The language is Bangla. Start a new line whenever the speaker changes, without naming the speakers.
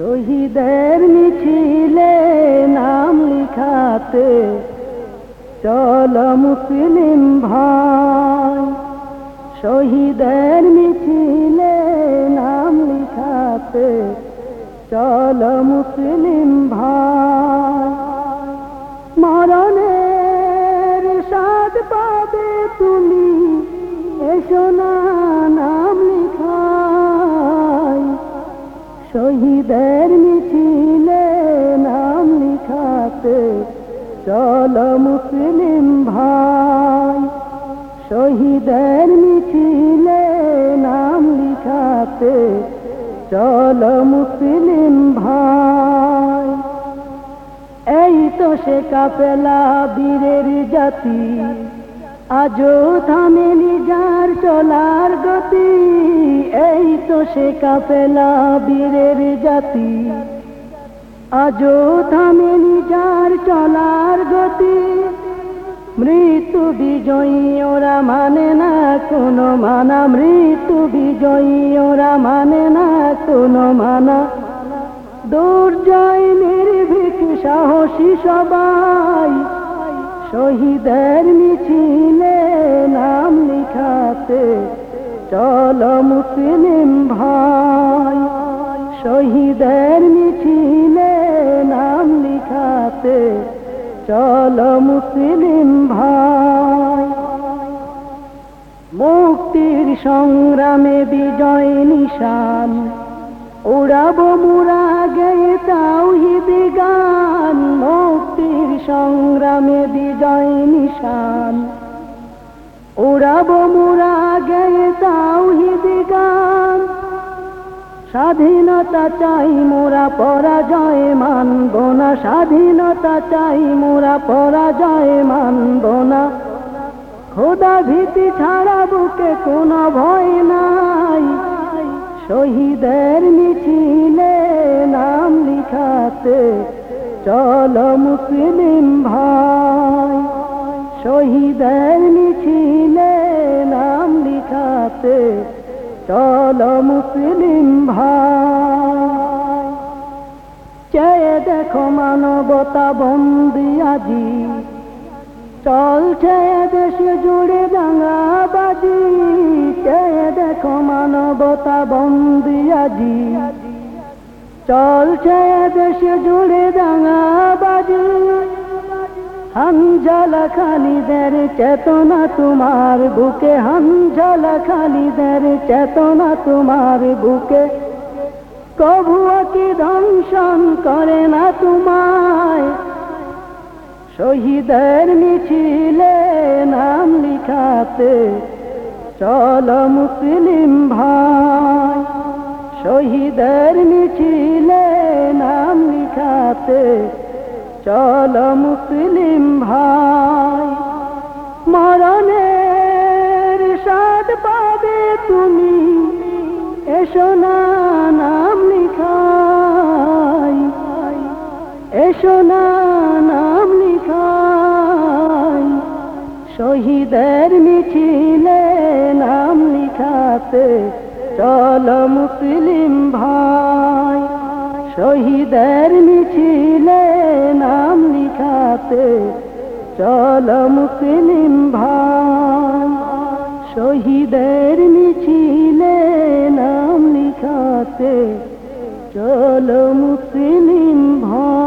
শহীদের মিছিলে নাম লিখাতে চল মুসলিম ভাই। শহীদের মিছিলে নাম লিখাতে চল মুসলিম ভাই। মরণের স্বাদ পাবে তুমি, এসো না। শহীদের মিছিলে নাম লিখাতে, চল মুসলিম ভাই। শহীদের মিছিলে নাম লিখাতে, চল মুসলিম ভাই। এই তো সে কাপেলা বীরের জাতি। আজও থামেনি যার চলার গতি, এই তো সে কাপেলা বীরের জাতি। আজও থামেনি যার চলার গতি, মৃত্যু বিজয়ী ওরা মানে না কোনো মানা। মৃত্যু বিজয়ী ওরা মানে না কোনো মানা। দুর্জয় নির্ভীক সাহসী সবাই শহীদের মিছিলে নাম লিখাতে, চল মুসলিম ভাই। শহীদের মিছিলে নাম লিখাতে, চল মুসলিম ভাই। মুক্তির সংগ্রামে বিজয় নিশান, উড়াবো মুরা গে তাওহিদ গান। মুক্তির সংগ্রামে উড়াবো মুরা গে তাওহিদ গান। স্বাধীনতা চাই মোরা, পরাজয় মানব না। স্বাধীনতা চাই মোরা, পরাজয় মানব না। খোদা ভীতি ছাড়া বুকে কোনো ভয় নাই। শহীদের মিছিলে নাম লিখাতে চল মুসলিম ভাই। শহীদের মিছিলে নাম লিখাতে চল মুসলিম ভাই। দেখো মানবতা বন্দি আজি। চলছে দেশে জুড়ে দাঙ্গাবাজি। চেয়ে দেখো মানবতা বন্দি আজি। চলছে দেশে জুড়ে দাঙ্গাবাজি। হানজালা খালিদের চেতনা তোমার বুকে হানজালা খালিদের চেতনা তোমার বুকে। কভুয়া কি ধ্বংসন করে না তোমায়, শহীদের মিছিলে নাম লিখাতে। চল মুসলিম ভাই, শহীদের মিছিলে নাম লিখাতে। চল মুসলিম ভাই, মরণের স্বাদ পাবে তুমি। এসো না নাম লিখাই, এসো না নাম লিখাই। শহীদের মিছিলে নাম লিখাতে চল মুসলিম ভাই, শহীদের মিছিলে লিখাতে চল মুসলিম ভাই শহীদের মিছিলে নাম লিখাতে চল মুসলিম ভাই